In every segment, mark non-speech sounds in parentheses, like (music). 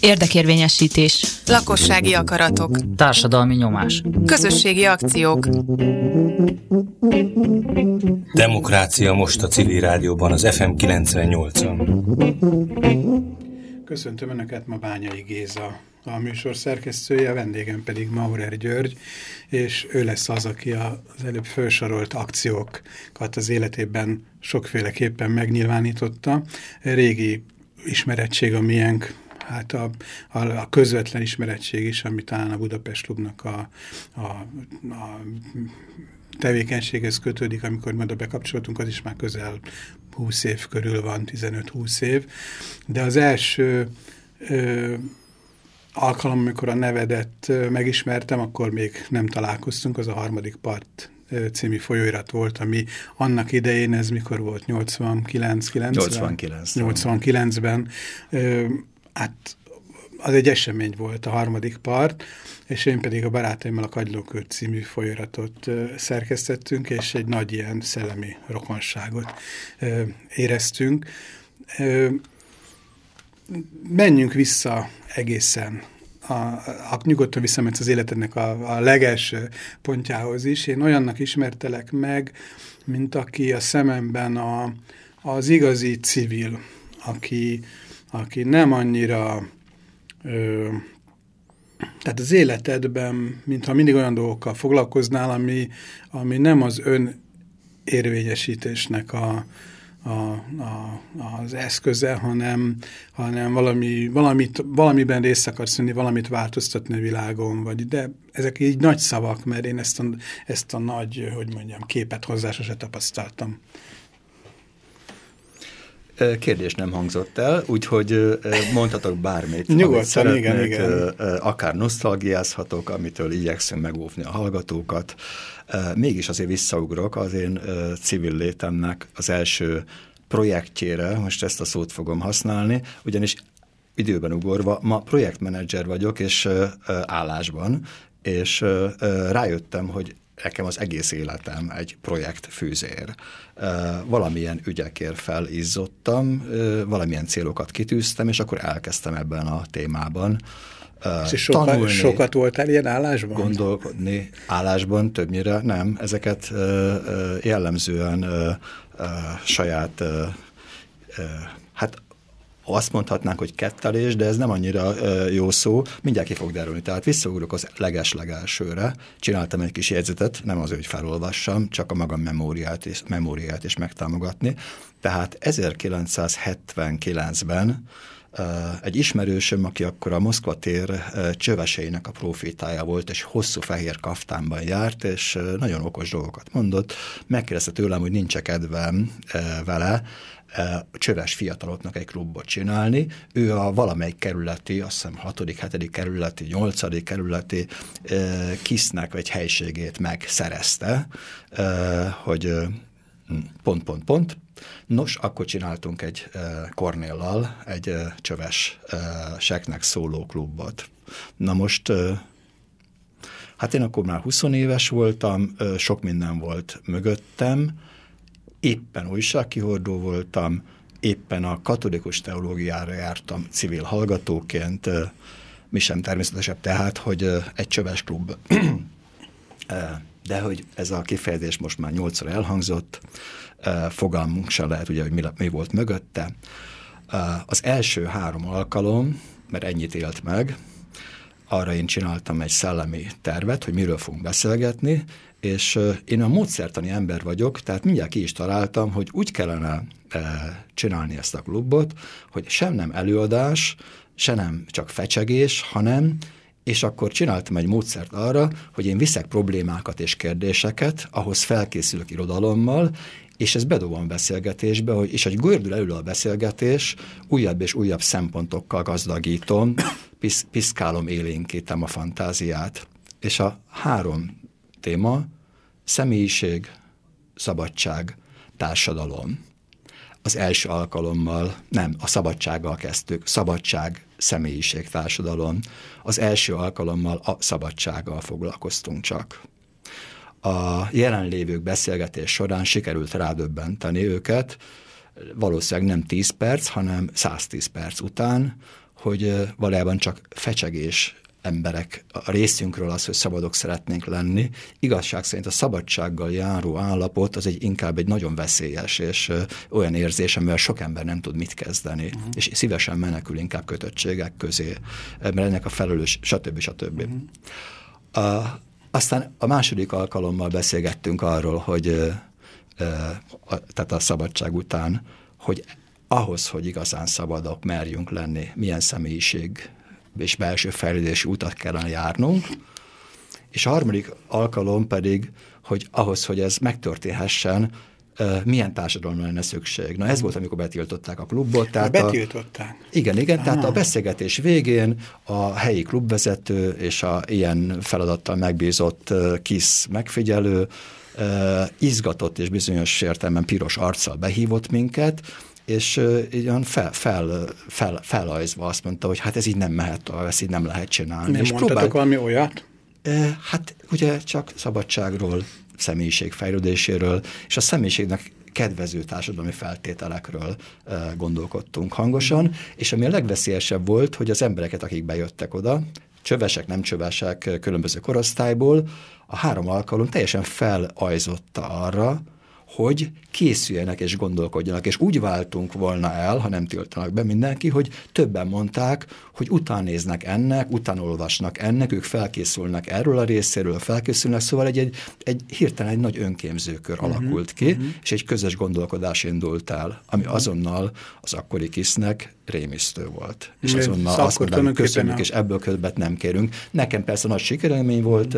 Érdekérvényesítés. Lakossági akaratok. Társadalmi nyomás. Közösségi akciók. Demokrácia most a civil rádióban, az FM 98-on. Köszöntöm Önöket, ma Bányai Géza a műsor szerkesztője, a vendégem pedig Maurer György, és ő lesz az, aki az előbb felsorolt akciókat az életében sokféleképpen megnyilvánította. Régi ismerettség a miénk, hát a, a, a közvetlen ismerettség is, ami talán a Budapest Klubnak a, a, a tevékenységhez kötődik, amikor majd bekapcsoltunk, az is már közel 20 év körül van, 15-20 év. De az első alkalom, amikor a nevedet megismertem, akkor még nem találkoztunk, az a harmadik part című folyóirat volt, ami annak idején, ez mikor volt, 89 90 89 89-ben, hát az egy esemény volt a harmadik part, és én pedig a barátaimmal a Kagylókör című folyóiratot szerkesztettünk, és egy nagy ilyen szellemi rokonságot éreztünk. Menjünk vissza egészen a, a nyugodtan visszametsz az életednek a, a legelső pontjához is. Én olyannak ismertelek meg, mint aki a szememben a, az igazi civil, aki, aki nem annyira ö, tehát az életedben, mintha mindig olyan dolgokkal foglalkoznál, ami, ami nem az ön érvényesítésnek a, a, a, az eszköze, hanem, hanem valami, valamit, valamiben részt akarsz venni, valamit változtatni a világon, vagy de ezek így nagy szavak, mert én ezt a, ezt a nagy, hogy mondjam, képet hozzá se tapasztaltam. Kérdés nem hangzott el, úgyhogy mondhatok bármit. Nyugodtan, igen, igen. Akár nosztalgiázhatok, amitől igyekszem megóvni a hallgatókat. Mégis azért visszaugrok az én civil létemnek az első projektjére, most ezt a szót fogom használni, ugyanis időben ugorva, ma projektmenedzser vagyok, és állásban, és rájöttem, hogy nekem az egész életem egy projekt fűzér. Valamilyen ügyekért felizzottam, valamilyen célokat kitűztem, és akkor elkezdtem ebben a témában és sokat, tanulni, sokat voltál ilyen állásban? Gondolkodni állásban többnyire nem. Ezeket jellemzően saját, hát azt mondhatnánk, hogy kettelés, de ez nem annyira jó szó, mindjárt ki fog derülni. Tehát visszaugrok az leges-legelsőre, csináltam egy kis jegyzetet, nem az, hogy felolvassam, csak a magam memóriát és, memóriát is megtámogatni. Tehát 1979-ben uh, egy ismerősöm, aki akkor a Moszkva tér csöveseinek a profitája volt, és hosszú fehér kaftánban járt, és nagyon okos dolgokat mondott. Megkérdezte tőlem, hogy nincs kedvem vele, csöves fiataloknak egy klubot csinálni. Ő a valamelyik kerületi, azt hiszem 6., 7. kerületi, 8. kerületi kisznek egy helységét megszerezte, hogy pont, pont, pont. Nos, akkor csináltunk egy Kornéllal egy csöves seknek szóló klubot. Na most Hát én akkor már 20 éves voltam, sok minden volt mögöttem, éppen újságkihordó voltam, éppen a katolikus teológiára jártam civil hallgatóként, mi sem természetesebb tehát, hogy egy csöves klub. De hogy ez a kifejezés most már nyolcszor elhangzott, fogalmunk se lehet ugye, hogy mi, mi volt mögötte. Az első három alkalom, mert ennyit élt meg, arra én csináltam egy szellemi tervet, hogy miről fogunk beszélgetni, és én a módszertani ember vagyok, tehát mindjárt ki is találtam, hogy úgy kellene csinálni ezt a klubot, hogy sem nem előadás, se nem csak fecsegés, hanem és akkor csináltam egy módszert arra, hogy én viszek problémákat és kérdéseket, ahhoz felkészülök irodalommal, és ez bedobom beszélgetésbe, hogy, és hogy gördül elő a beszélgetés, újabb és újabb szempontokkal gazdagítom, pisz, piszkálom, élénkítem a fantáziát. És a három téma személyiség, szabadság, társadalom. Az első alkalommal, nem, a szabadsággal kezdtük, szabadság, személyiség, társadalom. Az első alkalommal a szabadsággal foglalkoztunk csak. A jelenlévők beszélgetés során sikerült rádöbbenteni őket, valószínűleg nem 10 perc, hanem 110 perc után, hogy valójában csak fecsegés emberek a részünkről az, hogy szabadok szeretnénk lenni. Igazság szerint a szabadsággal járó állapot az egy inkább egy nagyon veszélyes és olyan érzés, amivel sok ember nem tud mit kezdeni, uh-huh. és szívesen menekül inkább kötöttségek közé, mert ennek a felelős, stb. stb. Uh-huh. A, aztán a második alkalommal beszélgettünk arról, hogy a, tehát a szabadság után, hogy ahhoz, hogy igazán szabadok merjünk lenni, milyen személyiség és belső fejlődési utat kellene járnunk, és a harmadik alkalom pedig, hogy ahhoz, hogy ez megtörténhessen, milyen társadalomra lenne szükség. Na ez volt, amikor betiltották a klubot. Tehát betiltották? A, igen, igen, ah. tehát a beszélgetés végén a helyi klubvezető és a ilyen feladattal megbízott kis megfigyelő izgatott és bizonyos értelemben piros arccal behívott minket, és ilyen fel, fel, fel, felajzva azt mondta, hogy hát ez így nem mehet, ezt így nem lehet csinálni. Nem és mondtatok próbál... valami olyat? Hát ugye csak szabadságról, személyiségfejlődéséről, és a személyiségnek kedvező társadalmi feltételekről gondolkodtunk hangosan, és ami a legveszélyesebb volt, hogy az embereket, akik bejöttek oda, csövesek, nem csövesek, különböző korosztályból, a három alkalom teljesen felajzotta arra, hogy készüljenek és gondolkodjanak. És úgy váltunk volna el, ha nem tiltanak be mindenki, hogy többen mondták, hogy utánéznek ennek, utánolvasnak ennek, ők felkészülnek erről a részéről, felkészülnek, szóval egy, egy, egy hirtelen egy nagy önkémzőkör uh-huh, alakult ki, uh-huh. és egy közös gondolkodás indult el, ami uh-huh. azonnal az akkori kisznek rémisztő volt. És Én azonnal azt mondtam, köszönjük, a... és ebből köbbet nem kérünk. Nekem persze nagy sikerélmény volt,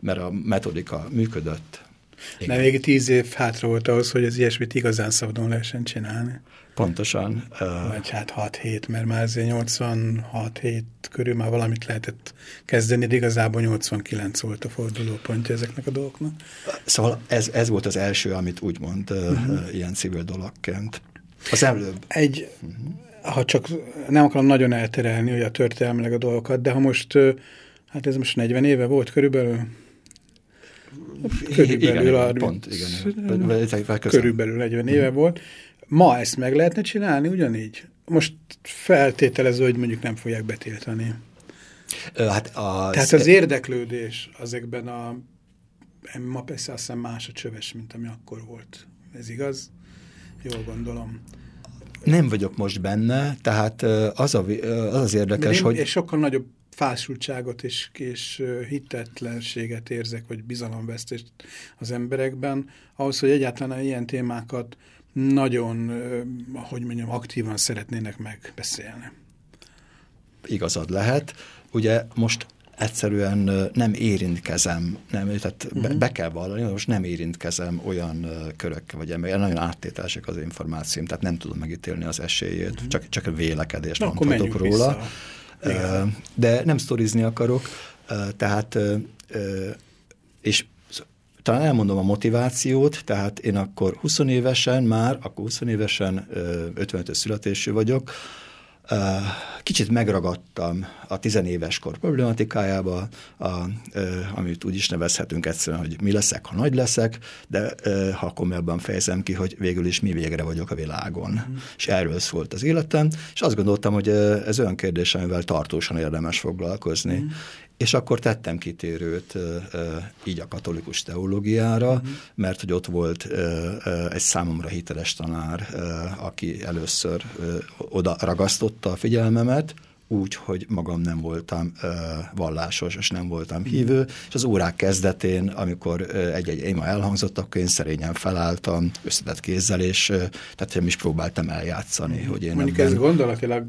mert a metodika működött, igen. De még tíz év hátra volt ahhoz, hogy az ilyesmit igazán szabadon lehessen csinálni. Pontosan. Vagy hát 6-7, mert már azért 86-7 körül már valamit lehetett kezdeni, de igazából 89 volt a fordulópontja ezeknek a dolgoknak. Szóval ez, ez volt az első, amit úgymond uh -huh. uh, ilyen civil dologként. Az előbb. Egy, uh -huh. ha csak nem akarom nagyon elterelni hogy a történelmileg a dolgokat, de ha most, hát ez most 40 éve volt körülbelül, Körülbelül, igen, 30, pont, igen. körülbelül 40 éve volt. Ma ezt meg lehetne csinálni ugyanígy? Most feltételező, hogy mondjuk nem fogják betiltani. Hát az, Tehát az érdeklődés ezekben a ma persze azt hiszem más a csöves, mint ami akkor volt. Ez igaz? Jól gondolom. Nem vagyok most benne, tehát az, a, az az érdekes, én, hogy... És sokkal nagyobb fásultságot és, és hitetlenséget érzek, vagy bizalomvesztést az emberekben, ahhoz, hogy egyáltalán ilyen témákat nagyon, hogy mondjam, aktívan szeretnének megbeszélni. Igazad lehet. Ugye most egyszerűen nem érintkezem, nem, tehát uh -huh. be, mhm. be kell vallani, most nem érintkezem olyan körökkel, vagy ember, nagyon áttételesek az információm, tehát nem tudom megítélni az esélyét, uh mhm. -huh. csak, csak vélekedést Na, mondhatok róla. Vissza. De nem sztorizni akarok, tehát és talán elmondom a motivációt, tehát én akkor 20 évesen már, akkor 20 évesen 55 születésű vagyok, Kicsit megragadtam a tizenéves kor problematikájába, a, amit úgy is nevezhetünk egyszerűen, hogy mi leszek, ha nagy leszek, de ha komolyabban fejezem ki, hogy végül is mi végre vagyok a világon. Mm. És erről szólt az életem, és azt gondoltam, hogy ez olyan kérdés, amivel tartósan érdemes foglalkozni. Mm és akkor tettem kitérőt így a katolikus teológiára, mm. mert hogy ott volt egy számomra hiteles tanár, aki először oda ragasztotta a figyelmemet, úgy, hogy magam nem voltam vallásos, és nem voltam hívő, és az órák kezdetén, amikor egy-egy éma elhangzott, akkor én szerényen felálltam, összetett kézzel, és tehát nem is próbáltam eljátszani, hogy én Mondjuk ebben... ez gondolatilag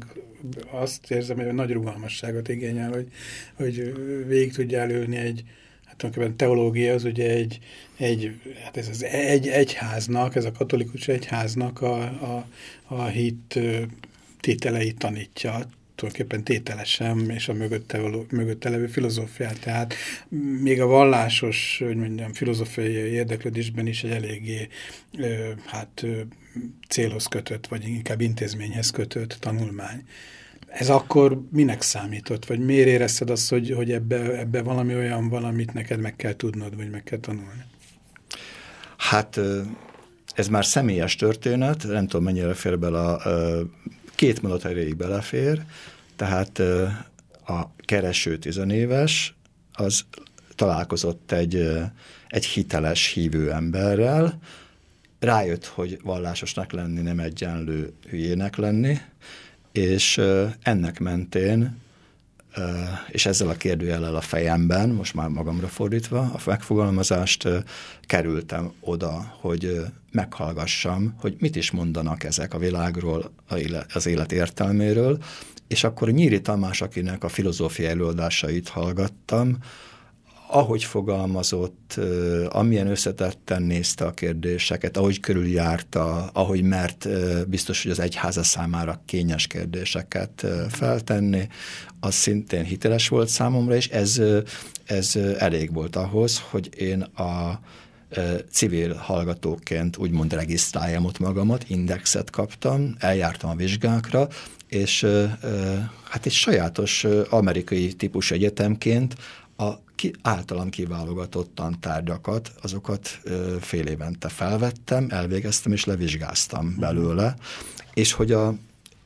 azt érzem, hogy nagy rugalmasságot igényel, hogy, hogy végig tudja ülni egy, hát tulajdonképpen teológia az ugye egy, egy, hát ez az egy egyháznak, ez a katolikus egyháznak a, a, a hit tételeit tanítja, tulajdonképpen tételesen, és a mögötte, való, mögötte levő filozófiát. Tehát még a vallásos, hogy mondjam, filozófiai érdeklődésben is egy eléggé hát célhoz kötött, vagy inkább intézményhez kötött tanulmány. Ez akkor minek számított? Vagy miért érezted azt, hogy, hogy ebbe, ebbe valami olyan van, amit neked meg kell tudnod, vagy meg kell tanulni? Hát ez már személyes történet, nem tudom mennyire fér bele, a, két mondat erejéig belefér, tehát a kereső tizenéves, az találkozott egy, egy hiteles hívő emberrel, rájött, hogy vallásosnak lenni nem egyenlő hülyének lenni, és ennek mentén, és ezzel a kérdőjellel a fejemben, most már magamra fordítva a megfogalmazást, kerültem oda, hogy meghallgassam, hogy mit is mondanak ezek a világról, az élet értelméről, és akkor Nyíri Tamás, akinek a filozófia előadásait hallgattam, ahogy fogalmazott, amilyen összetetten nézte a kérdéseket, ahogy körüljárta, ahogy mert biztos, hogy az egyháza számára kényes kérdéseket feltenni, az szintén hiteles volt számomra, és ez, ez elég volt ahhoz, hogy én a civil hallgatóként úgymond regisztráljam ott magamat, indexet kaptam, eljártam a vizsgákra, és hát egy sajátos amerikai típus egyetemként a ki, általam kiválogatott tantárgyakat, azokat ö, fél évente felvettem, elvégeztem és levizsgáztam uh-huh. belőle, és hogy a,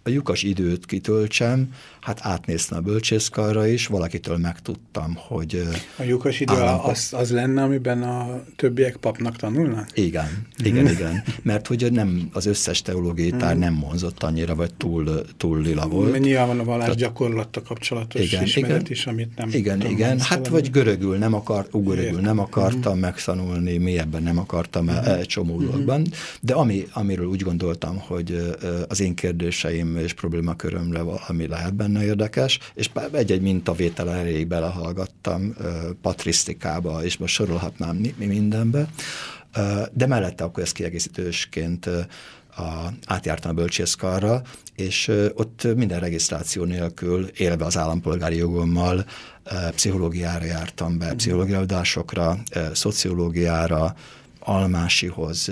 a lyukas időt kitöltsem, hát átnéztem a bölcsészkarra is, valakitől megtudtam, hogy... A lyukas idő állapot... az, az lenne, amiben a többiek papnak tanulnak? Igen, igen, mm. igen. Mert hogy nem az összes teológiai tár mm. nem vonzott annyira, vagy túl, túl lila volt. Mert nyilván van a vallás Tehát, gyakorlatta kapcsolatos igen, ismeret igen, is, amit nem... Igen, igen. Hát valami. vagy görögül nem akart, ugörögül nem akartam mm. megtanulni, mélyebben nem akartam mm. egy csomó mm. dologban, de ami, amiről úgy gondoltam, hogy az én kérdéseim és problémakörömre valami lehet benne, benne érdekes, és egy-egy mintavétel erejéig belehallgattam patrisztikába, és most sorolhatnám mi mindenbe, de mellette akkor ezt kiegészítősként a, átjártam a bölcsészkarra, és ott minden regisztráció nélkül, élve az állampolgári jogommal, pszichológiára jártam be, pszichológiaadásokra, szociológiára, Almásihoz,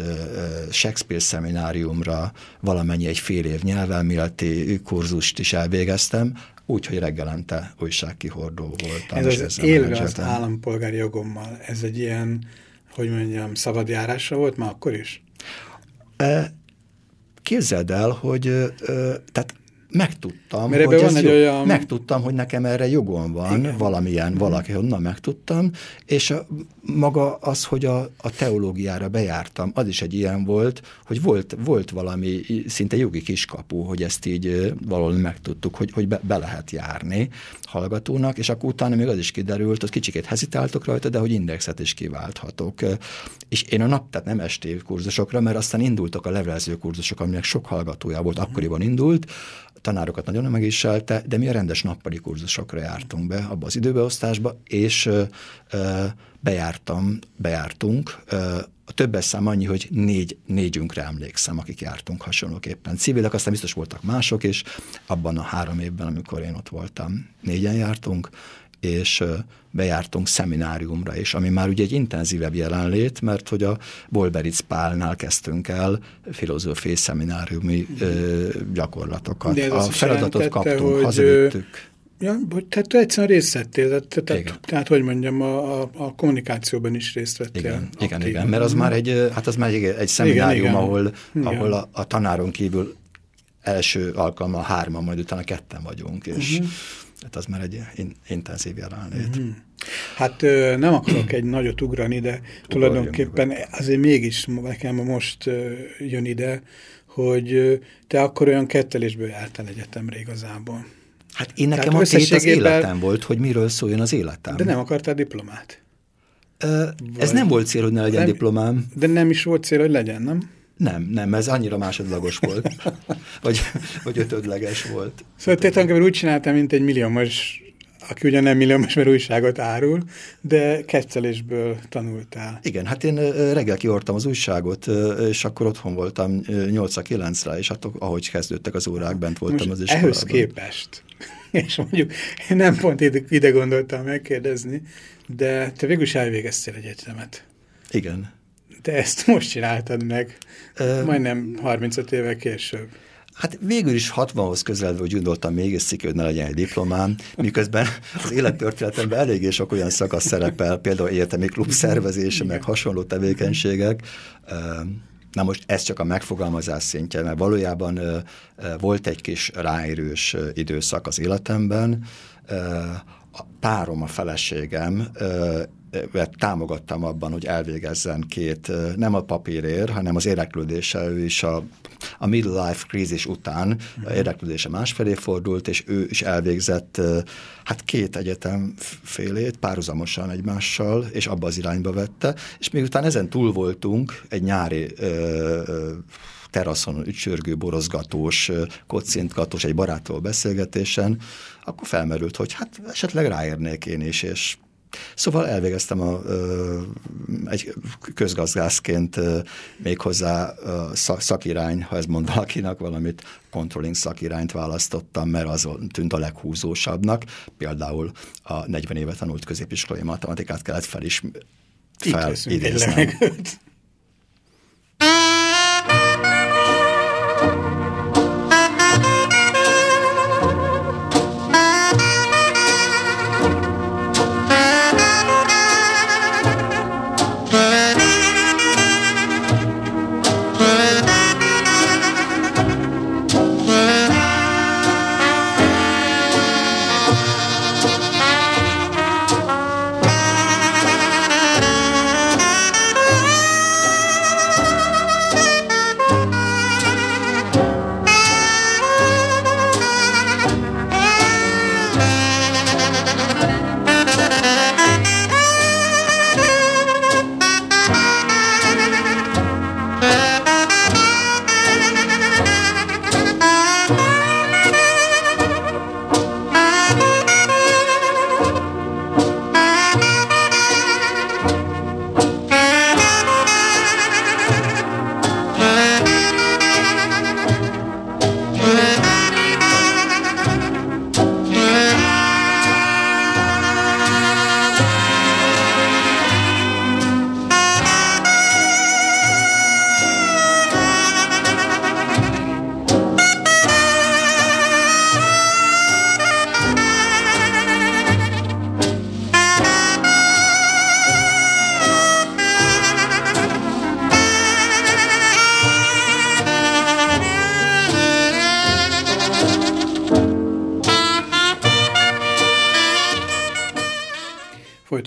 Shakespeare szemináriumra valamennyi egy fél év nyelvelméleti kurzust is elvégeztem, úgyhogy reggelente újságkihordó voltam. Ez az élve az állampolgári jogommal, ez egy ilyen, hogy mondjam, szabadjárásra volt már akkor is? Képzeld el, hogy tehát megtudtam, Mert hogy van egy jó, olyan... megtudtam, hogy nekem erre jogom van, Igen. valamilyen, mm. valaki honnan megtudtam, és a, maga az, hogy a, a teológiára bejártam, az is egy ilyen volt, hogy volt, volt valami szinte jogi kiskapu, hogy ezt így valahol megtudtuk, hogy, hogy be, be lehet járni hallgatónak, és akkor utána még az is kiderült, hogy kicsikét hezitáltok rajta, de hogy indexet is kiválthatok. És én a nap, tehát nem esti kurzusokra, mert aztán indultak a levelező kurzusok, aminek sok hallgatója volt, akkoriban indult, tanárokat nagyon megviselte, de mi a rendes nappali kurzusokra jártunk be abba az időbeosztásba, és ö, bejártam, bejártunk, ö, a többes szám annyi, hogy négy, négyünkre emlékszem, akik jártunk hasonlóképpen. Civilek, aztán biztos voltak mások is, abban a három évben, amikor én ott voltam, négyen jártunk, és bejártunk szemináriumra is, ami már ugye egy intenzívebb jelenlét, mert hogy a Bolberic Pálnál kezdtünk el filozófiai szemináriumi ö, gyakorlatokat. A feladatot kaptunk, hazavittük. Ja, tehát te egyszerűen részt vettél, tehát, tehát hogy mondjam, a, a, a kommunikációban is részt vettél. Igen, igen, igen, mert az már egy, hát az már egy, egy szeminárium, igen, ahol, igen. ahol a, a tanáron kívül első alkalommal hárman, majd utána ketten vagyunk, és uh mhm. -huh. Hát az már egy intenzív jelenlét. Mhm. -huh. Hát nem akarok egy nagyot ugrani, de tulajdonképpen azért mégis nekem most jön ide, hogy te akkor olyan kettelésből jártál egyetemre igazából. Hát én nekem Tehát a tét az életem volt, hogy miről szóljon az életem. De nem akartál diplomát? Ö, ez nem volt cél, hogy ne legyen nem, diplomám. De nem is volt cél, hogy legyen, nem? Nem, nem, ez annyira másodlagos volt, (laughs) vagy, vagy ötödleges volt. Szóval tulajdonképpen úgy csináltam, mint egy milliómos aki ugyan nem milliómos, mert újságot árul, de kettelésből tanultál. Igen, hát én reggel kiortam az újságot, és akkor otthon voltam 8-9-re, és attól, ahogy kezdődtek az órák, bent voltam Most az iskolában. ehhez képest, (laughs) és mondjuk én nem pont ide, ide gondoltam megkérdezni, de te végül is elvégeztél egyetemet. Igen. Te ezt most csináltad meg, uh, majdnem 35 évvel később. Hát végül is 60-hoz közeledve úgy gondoltam még egy hogy ne legyen egy diplomám, miközben az élettörténetemben eléggé sok olyan szakasz szerepel, például egyetemi klub szervezése, meg hasonló tevékenységek. Na most ez csak a megfogalmazás szintje, mert valójában ö, ö, volt egy kis ráérős ö, időszak az életemben, ö, a párom, a feleségem ö, támogattam abban, hogy elvégezzen két, nem a papírér, hanem az érdeklődése, ő is a, a midlife krízis után mm. érdeklődése másfelé fordult, és ő is elvégzett hát két egyetem félét párhuzamosan egymással, és abba az irányba vette, és miután ezen túl voltunk, egy nyári ö, ö, teraszon ücsörgő, borozgatós, kocintgatós, egy barátról beszélgetésen, akkor felmerült, hogy hát esetleg ráérnék én is, és Szóval elvégeztem a, egy közgazdászként méghozzá ö, szakirány, ha ez mond valakinek valamit, controlling szakirányt választottam, mert az tűnt a leghúzósabbnak. Például a 40 éve tanult középiskolai matematikát kellett felis, felidéznem.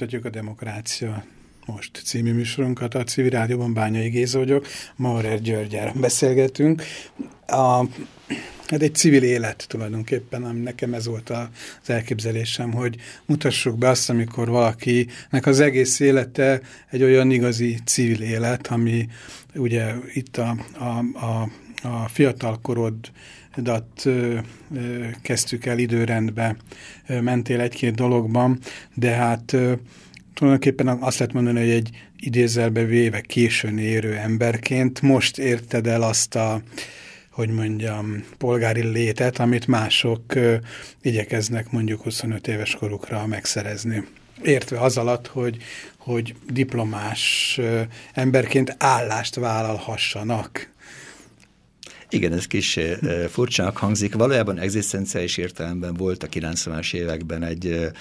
Folytatjuk a Demokrácia most című műsorunkat. A Civil Rádióban Bányai Géza vagyok, Maurer Györgyára beszélgetünk. A, hát egy civil élet tulajdonképpen, ami nekem ez volt az elképzelésem, hogy mutassuk be azt, amikor valakinek az egész élete egy olyan igazi civil élet, ami ugye itt a, a, a, a fiatalkorod kezdtük el időrendbe, mentél egy-két dologban, de hát tulajdonképpen azt lehet mondani, hogy egy idézelbe véve későn érő emberként most érted el azt a, hogy mondjam, polgári létet, amit mások igyekeznek mondjuk 25 éves korukra megszerezni. Értve az alatt, hogy, hogy diplomás emberként állást vállalhassanak igen, ez kis furcsának hangzik. Valójában egzisztenciális értelemben volt a 90-es években egy,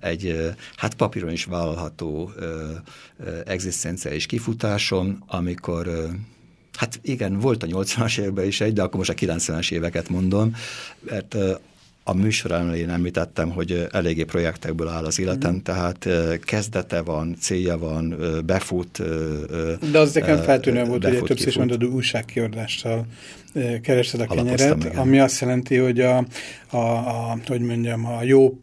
egy hát papíron is vállalható egzisztenciális kifutásom, amikor Hát igen, volt a 80-as években is egy, de akkor most a 90-es éveket mondom, mert a műsor elején említettem, hogy eléggé projektekből áll az életem, mm. tehát kezdete van, célja van, befut. De az nekem feltűnő volt, hogy többször is mondod, újságkiordással keresed a kenyeret, ami azt jelenti, hogy a, a, a, hogy mondjam, a jó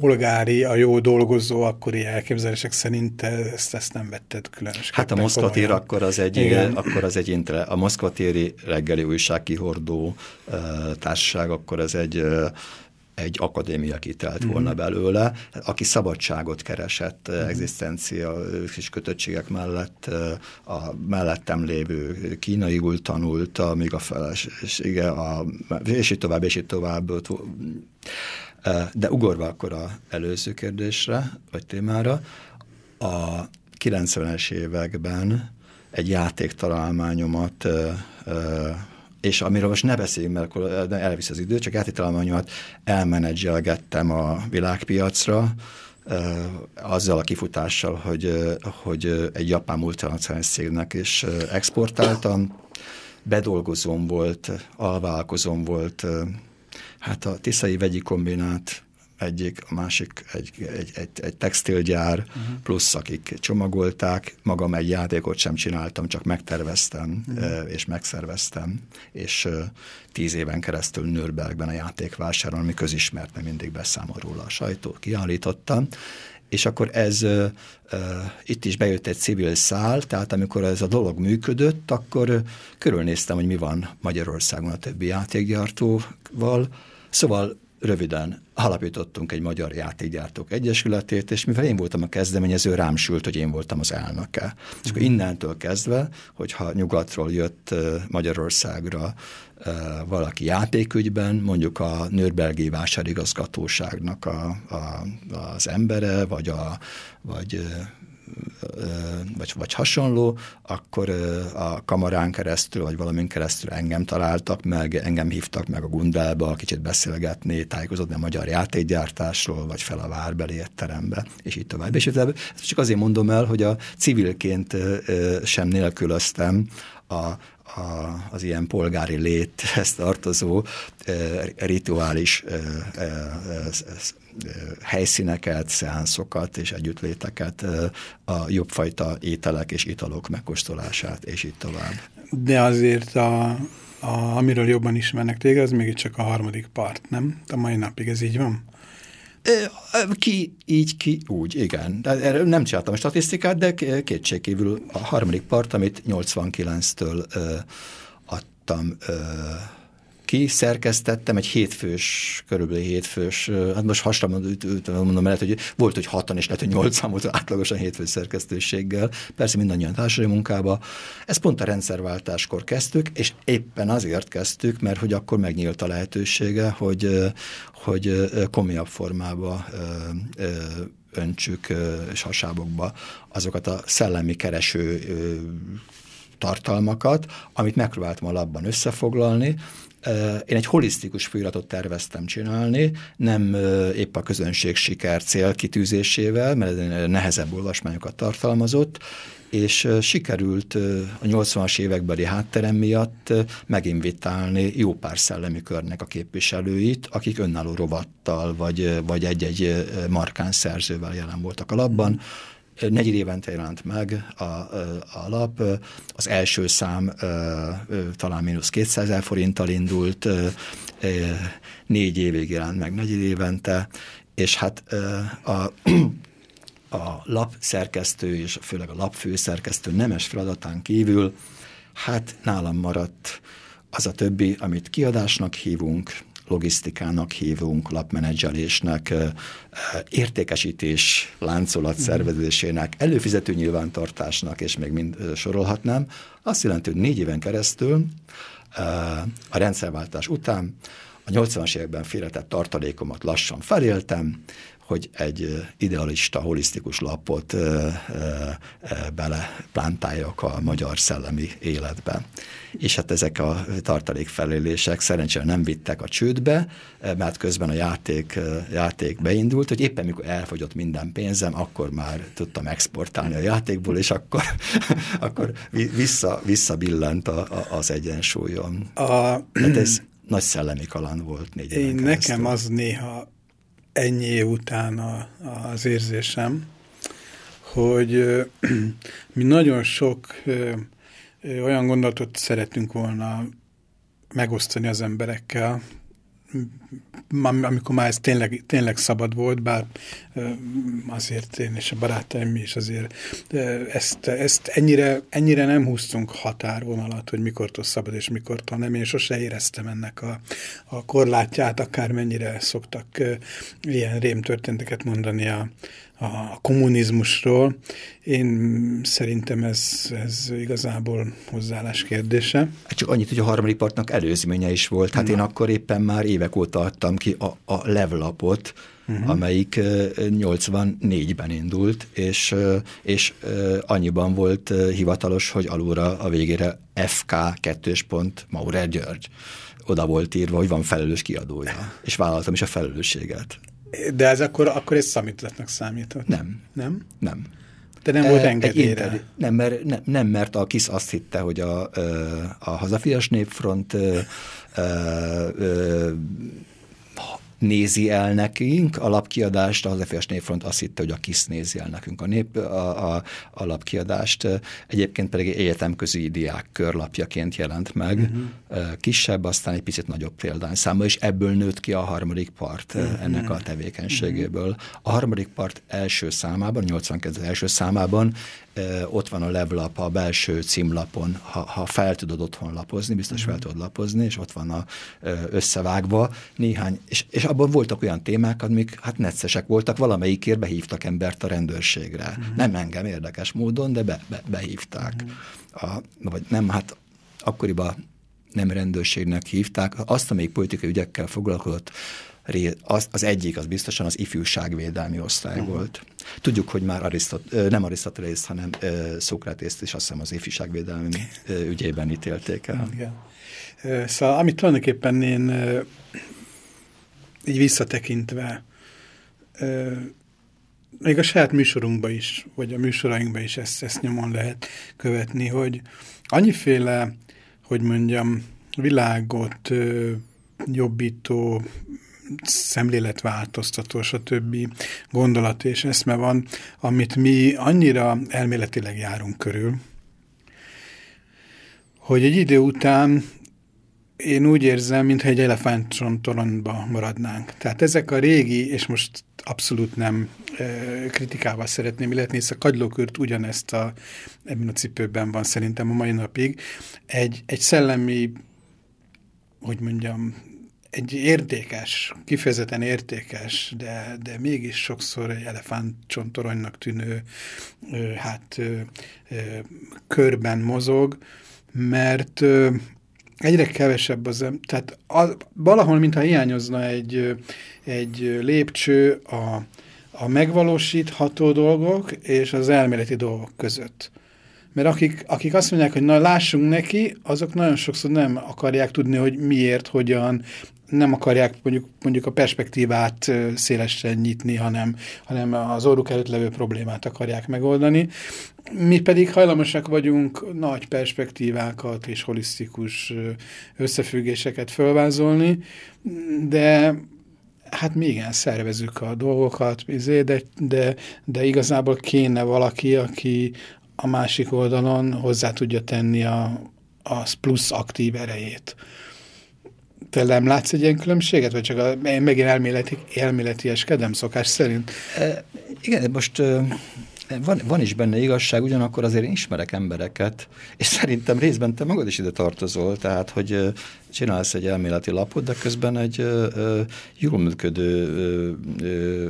polgári, a jó dolgozó akkori elképzelések szerint ezt, ezt nem vetted különösen. Hát a Moszkvatér akkor az egy, Igen. akkor az egy intre, a Moszkvatéri reggeli újságkihordó társaság, akkor ez egy egy akadémia kitelt mm. volna belőle, aki szabadságot keresett mm. egzisztencia és kötöttségek mellett a mellettem lévő kínaiul tanult, amíg a felesége, a, és így tovább, és így tovább de ugorva akkor a előző kérdésre, vagy témára, a 90-es években egy játéktalálmányomat, és amiről most ne beszéljünk, mert akkor elvisz az idő, csak játéktalálmányomat elmenedzselgettem a világpiacra, azzal a kifutással, hogy, hogy egy japán multinacionális cégnek is exportáltam, bedolgozom volt, alvállalkozom volt, hát a Tiszai Vegyi Kombinát egyik, a másik egy, egy, egy, egy textilgyár, uh-huh. plusz akik csomagolták, magam egy játékot sem csináltam, csak megterveztem uh-huh. és megszerveztem, és tíz éven keresztül Nürnbergben a játékvásáron, ami közismert, mert mindig beszámol róla a sajtó, kiállítottam, és akkor ez uh, uh, itt is bejött egy civil szál, tehát amikor ez a dolog működött, akkor uh, körülnéztem, hogy mi van Magyarországon a többi játékgyártóval, szóval röviden alapítottunk egy magyar játékgyártók egyesületét, és mivel én voltam a kezdeményező, rám sült, hogy én voltam az elnöke. És akkor innentől kezdve, hogyha nyugatról jött Magyarországra valaki játékügyben, mondjuk a Nürnbergi vásárigazgatóságnak a, a, az embere, vagy, a, vagy vagy, vagy hasonló, akkor a kamarán keresztül, vagy valamin keresztül engem találtak meg, engem hívtak meg a Gundelba kicsit beszélgetni, tájékozódni a magyar játékgyártásról, vagy fel a várbeli étterembe, és így tovább. És itt csak azért mondom el, hogy a civilként sem nélkülöztem a, a, az ilyen polgári léthez tartozó e, rituális e, e, helyszíneket, szeánszokat és együttléteket, a jobbfajta ételek és italok megkóstolását, és így tovább. De azért a, a, amiről jobban ismernek téged, az még csak a harmadik part, nem? A mai napig ez így van? Ki így, ki úgy, igen. De erről nem csináltam a statisztikát, de kétségkívül a harmadik part, amit 89-től adtam ki, szerkesztettem, egy hétfős, körülbelül hétfős, hát most hasra mondom mert hogy volt, hogy hatan, és lehet, hogy nyolcan volt átlagosan hétfős szerkesztőséggel, persze mindannyian társadalmi munkába. Ezt pont a rendszerváltáskor kezdtük, és éppen azért kezdtük, mert hogy akkor megnyílt a lehetősége, hogy, hogy komolyabb formába öntsük és hasábokba azokat a szellemi kereső tartalmakat, amit megpróbáltam a labban összefoglalni, én egy holisztikus folyamatot terveztem csinálni, nem épp a közönség siker célkitűzésével, mert nehezebb olvasmányokat tartalmazott, és sikerült a 80-as évekbeli hátterem miatt meginvitálni jó pár szellemi körnek a képviselőit, akik önálló rovattal, vagy, vagy egy-egy markáns szerzővel jelen voltak a labban negyed évente jelent meg a, a lap, az első szám talán mínusz 200 ezer forinttal indult, négy évig jelent meg negyed évente, és hát a, (clears throat) a lap szerkesztő és főleg a lap főszerkesztő nemes feladatán kívül, hát nálam maradt az a többi, amit kiadásnak hívunk, logisztikának hívunk, lapmenedzselésnek, értékesítés láncolat mhm. szervezésének, előfizető nyilvántartásnak, és még mind sorolhatnám. Azt jelenti, hogy négy éven keresztül a rendszerváltás után a 80-as években félretett tartalékomat lassan feléltem, hogy egy idealista, holisztikus lapot beleplantáljak a magyar szellemi életbe. És hát ezek a tartalékfelélések szerencsére nem vittek a csődbe, mert közben a játék, játék beindult, hogy éppen mikor elfogyott minden pénzem, akkor már tudtam exportálni a játékból, és akkor, (laughs) akkor vissza, visszabillent a, a, az egyensúlyom. A... Hát ez nagy szellemi kaland volt négy Én Nekem az néha ennyi év után a, az érzésem, hogy (clears throat) mi nagyon sok olyan gondolatot szeretünk volna megosztani az emberekkel, amikor már ez tényleg, tényleg szabad volt, bár azért én és a barátaim is azért ezt, ezt ennyire, ennyire nem húztunk határvonalat, hogy mikortól szabad és mikortól nem. Én sose éreztem ennek a, a korlátját, akármennyire szoktak ilyen rémtörténteket mondani a, a kommunizmusról. Én szerintem ez, ez igazából hozzáállás kérdése. Hát csak annyit, hogy a harmadik partnak előzménye is volt. Hát Na. én akkor éppen már évek óta adtam ki a, a levlapot, uh-huh. amelyik 84-ben indult, és, és annyiban volt hivatalos, hogy alulra a végére FK 2. Maurer György. Oda volt írva, hogy van felelős kiadója, és vállaltam is a felelősséget. De ez akkor, akkor ez szamizdatnak számított? Nem. Nem? Nem. De nem volt engedélyre? Nem, mert, nem, nem, mert a KISZ azt hitte, hogy a, a Hazafias Népfront ö, ö, ö, nézi el nekünk a lapkiadást, a Hazafias Népfront azt hitte, hogy a KISZ nézi el nekünk a, nép, a, a, a lapkiadást. Egyébként pedig egyetemközi diák körlapjaként jelent meg. Uh-huh. Kisebb, aztán egy picit nagyobb példányszáma, és ebből nőtt ki a harmadik part uh-huh. ennek a tevékenységéből. A harmadik part első számában, 82 első számában ott van a levlap a belső címlapon, ha, ha fel tudod otthon lapozni, biztos fel tudod lapozni, és ott van a, összevágva néhány, és, és abban voltak olyan témák, amik hát neccesek voltak, valamelyikért behívtak embert a rendőrségre. Uh-huh. Nem engem érdekes módon, de be, be, behívták. Uh-huh. A, vagy nem, hát akkoriban nem rendőrségnek hívták, azt, amelyik politikai ügyekkel foglalkozott, az, az egyik, az biztosan az ifjúságvédelmi osztály uh-huh. volt. Tudjuk, hogy már Aristot, nem Arisztotelész, hanem Szókrátészt is azt hiszem az ifjúságvédelmi ügyében ítélték el. Igen. Szóval amit tulajdonképpen én így visszatekintve még a saját műsorunkba is, vagy a műsorainkba is ezt, ezt nyomon lehet követni, hogy annyiféle, hogy mondjam, világot jobbító, szemléletváltoztató, stb. gondolat és eszme van, amit mi annyira elméletileg járunk körül, hogy egy idő után én úgy érzem, mintha egy elefántcsontoronyba maradnánk. Tehát ezek a régi, és most abszolút nem e, kritikával szeretném illetni, hisz a kagylókürt ugyanezt a, ebben a cipőben van szerintem a mai napig. Egy, egy szellemi, hogy mondjam, egy értékes, kifejezetten értékes, de, de mégis sokszor egy elefántcsontoronynak tűnő hát körben mozog, mert egyre kevesebb az, tehát az, valahol, mintha hiányozna egy, egy lépcső a, a megvalósítható dolgok és az elméleti dolgok között. Mert akik, akik azt mondják, hogy na lássunk neki, azok nagyon sokszor nem akarják tudni, hogy miért, hogyan, nem akarják mondjuk, mondjuk a perspektívát szélesen nyitni, hanem, hanem az orruk előtt levő problémát akarják megoldani. Mi pedig hajlamosak vagyunk nagy perspektívákat és holisztikus összefüggéseket fölvázolni, de hát mi igen, szervezük a dolgokat, izé, de, de, de igazából kéne valaki, aki a másik oldalon hozzá tudja tenni a, a plusz aktív erejét. Te nem látsz egy ilyen különbséget, vagy csak a, én megint elméleti, elméletieskedem szokás szerint? E, igen, most van, van is benne igazság, ugyanakkor azért én ismerek embereket, és szerintem részben te magad is ide tartozol, tehát, hogy csinálsz egy elméleti lapot, de közben egy jól működő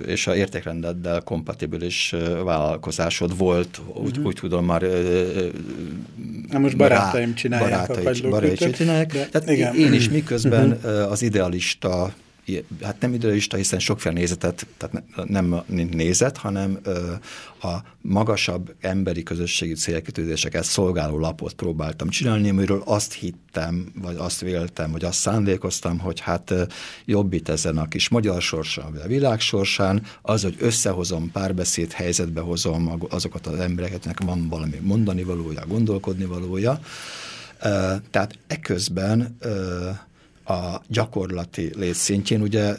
és a értékrendeddel kompatibilis vállalkozásod volt, úgy, uh-huh. úgy tudom már Na most barátaim csinálják barátai, a barátai csinálják. De, Tehát igen. én is miközben uh-huh. az idealista hát nem idealista, hiszen sokféle nézetet, tehát nem nézet, hanem a magasabb emberi közösségi célkitűzéseket szolgáló lapot próbáltam csinálni, amiről azt hittem, vagy azt véltem, vagy azt szándékoztam, hogy hát jobbít ezen a kis magyar sorsán, vagy a világ sorsán, az, hogy összehozom, párbeszéd helyzetbe hozom azokat az embereket, van valami mondani valója, gondolkodni valója. Tehát eközben a gyakorlati létszintjén. Ugye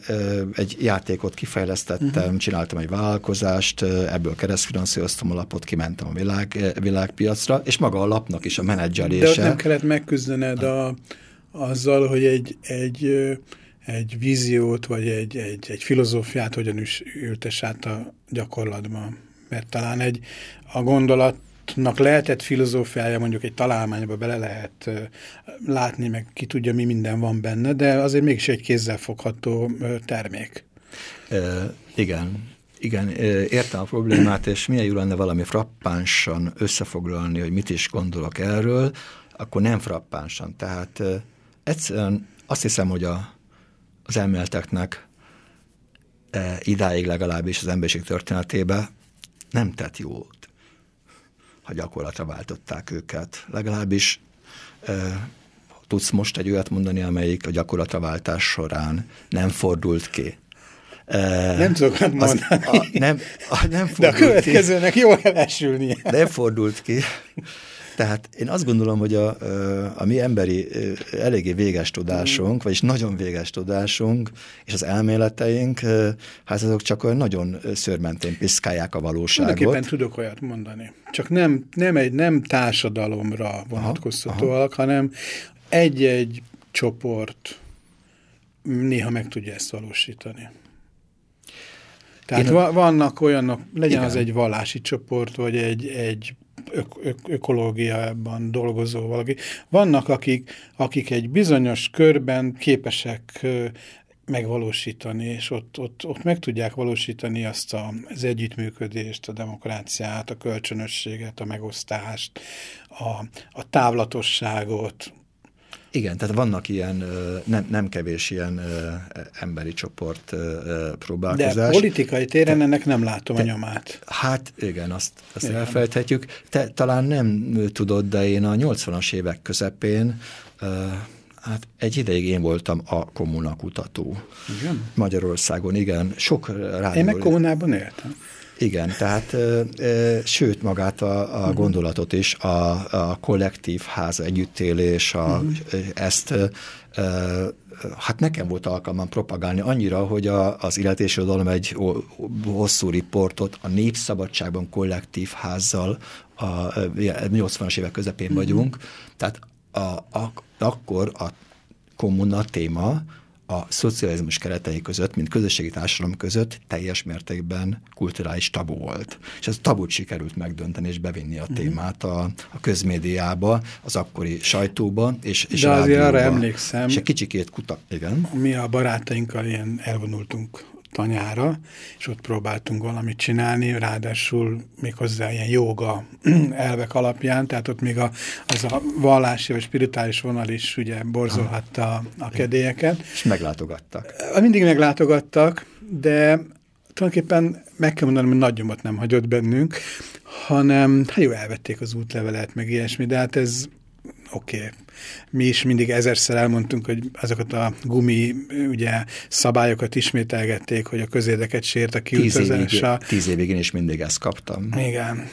egy játékot kifejlesztettem, uh mhm. -huh. csináltam egy vállalkozást, ebből keresztfinanszíroztam a lapot, kimentem a világ, világpiacra, és maga a lapnak is a menedzselése. De ott nem kellett megküzdened a, azzal, hogy egy, egy, egy víziót, vagy egy, egy, egy filozófiát hogyan is ültes át a gyakorlatban. Mert talán egy a gondolat nak lehetett filozófiája, mondjuk egy találmányba bele lehet látni, meg ki tudja, mi minden van benne, de azért mégis egy kézzelfogható termék. E, igen, igen, értem a problémát, és milyen jó lenne valami frappánsan összefoglalni, hogy mit is gondolok erről, akkor nem frappánsan. Tehát egyszerűen azt hiszem, hogy a, az elméleteknek idáig legalábbis az emberiség történetébe nem tett jót ha gyakorlatra váltották őket. Legalábbis tudsz most egy olyat mondani, amelyik a gyakorlatra váltás során nem fordult ki. Nem tudok mondani. Az, a, nem, a, nem De a következőnek ki. jól kell esülnie. Nem fordult ki. Tehát én azt gondolom, hogy a, a mi emberi eléggé véges tudásunk, vagyis nagyon véges tudásunk, és az elméleteink, hát azok csak olyan nagyon szörmentén piszkálják a valóságot. Tulajdonképpen tudok olyat mondani. Csak nem, nem egy nem társadalomra vonatkoztatóak, hanem egy-egy csoport néha meg tudja ezt valósítani. Tehát Én, vannak olyanok, legyen igen. az egy vallási csoport, vagy egy, egy ök, ök, ökológiában dolgozó valaki. Vannak, akik, akik egy bizonyos körben képesek megvalósítani, és ott, ott, ott meg tudják valósítani azt a, az együttműködést, a demokráciát, a kölcsönösséget, a megosztást, a, a távlatosságot, igen, tehát vannak ilyen, nem, nem kevés ilyen emberi csoport próbálkozás. De politikai téren te, ennek nem látom te, a nyomát. Hát igen, azt, azt igen. elfelejthetjük. Te talán nem tudod, de én a 80-as évek közepén Hát egy ideig én voltam a kommunakutató. Igen? Magyarországon, igen. Sok rádió... Én meg kommunában éltem. Igen, tehát e, sőt magát a, a mhm. gondolatot is, a, a kollektív ház együttélés, a, uh mhm. -huh. ezt e, hát nekem volt alkalmam propagálni annyira, hogy a, az illetésirodalom egy hosszú riportot a Népszabadságban kollektív házzal a 80-as évek közepén uh mhm. -huh. vagyunk, tehát a, a, akkor a kommuna téma a szocializmus keretei között, mint közösségi társadalom között teljes mértékben kulturális tabu volt. És ez tabut sikerült megdönteni és bevinni a mhm. témát a, a közmédiába, az akkori sajtóba és, és De azért arra emlékszem. És egy kicsikét kutak, igen. Mi a barátainkkal ilyen elvonultunk tanyára, és ott próbáltunk valamit csinálni, ráadásul még hozzá ilyen joga (clears throat) elvek alapján, tehát ott még a, az a vallási vagy spirituális vonal is ugye borzolhatta a, a kedélyeket. És meglátogattak. Mindig meglátogattak, de tulajdonképpen meg kell mondanom, hogy nagy nyomot nem hagyott bennünk, hanem hát jó, elvették az útlevelet, meg ilyesmi, de hát ez oké. Okay. Mi is mindig ezerszer elmondtunk, hogy azokat a gumi ugye, szabályokat ismételgették, hogy a közérdeket sért a kiutazása. Tíz, tíz évig én is mindig ezt kaptam. Igen.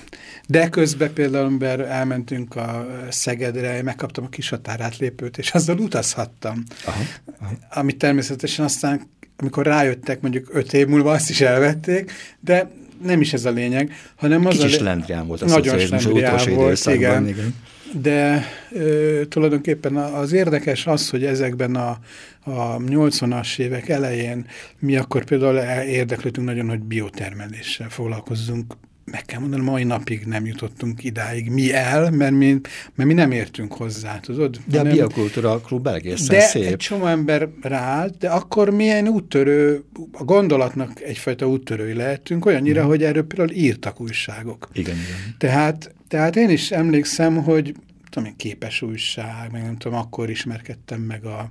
De közben például, mert elmentünk a Szegedre, megkaptam a kis határátlépőt, és azzal utazhattam. Aha, aha. Amit természetesen aztán, amikor rájöttek, mondjuk öt év múlva azt is elvették, de nem is ez a lényeg, hanem az Kicsis a... lendrián volt a Nagyon slendrián volt, igen. igen de ö, tulajdonképpen az érdekes az, hogy ezekben a, a 80-as évek elején mi akkor például érdeklődünk nagyon, hogy biotermeléssel foglalkozzunk. Meg kell mondani, mai napig nem jutottunk idáig. Mi el, mert mi, mert mi nem értünk hozzá, tudod? De nem, a biokultúra klub egészen de szép. egy csomó ember ráállt, de akkor milyen úttörő, a gondolatnak egyfajta úttörői lehetünk, olyannyira, mm. hogy erről például írtak újságok. Igen, igen. Tehát, tehát én is emlékszem, hogy tudom én, képes újság, meg nem tudom, akkor ismerkedtem meg a, a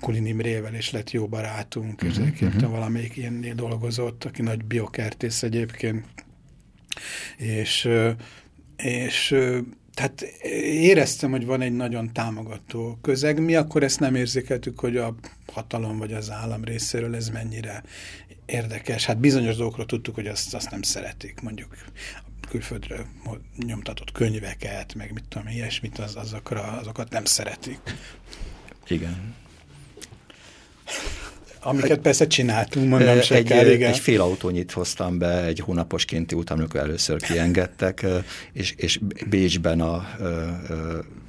Kulin Imrével, és lett jó barátunk, és uh -huh, uh -huh. valamelyik ilyennél dolgozott, aki nagy biokertész egyébként, és, és tehát éreztem, hogy van egy nagyon támogató közeg. Mi akkor ezt nem érzékeltük, hogy a hatalom vagy az állam részéről ez mennyire érdekes. Hát bizonyos dolgokról tudtuk, hogy azt, azt nem szeretik. Mondjuk külföldről nyomtatott könyveket, meg mit tudom, ilyesmit, az, azokra, azokat nem szeretik. Igen. Amiket persze csináltunk, mondom se egy, kell, igen. Egy fél autónyit hoztam be egy hónapos kinti után, amikor először kiengedtek, és, és Bécsben a,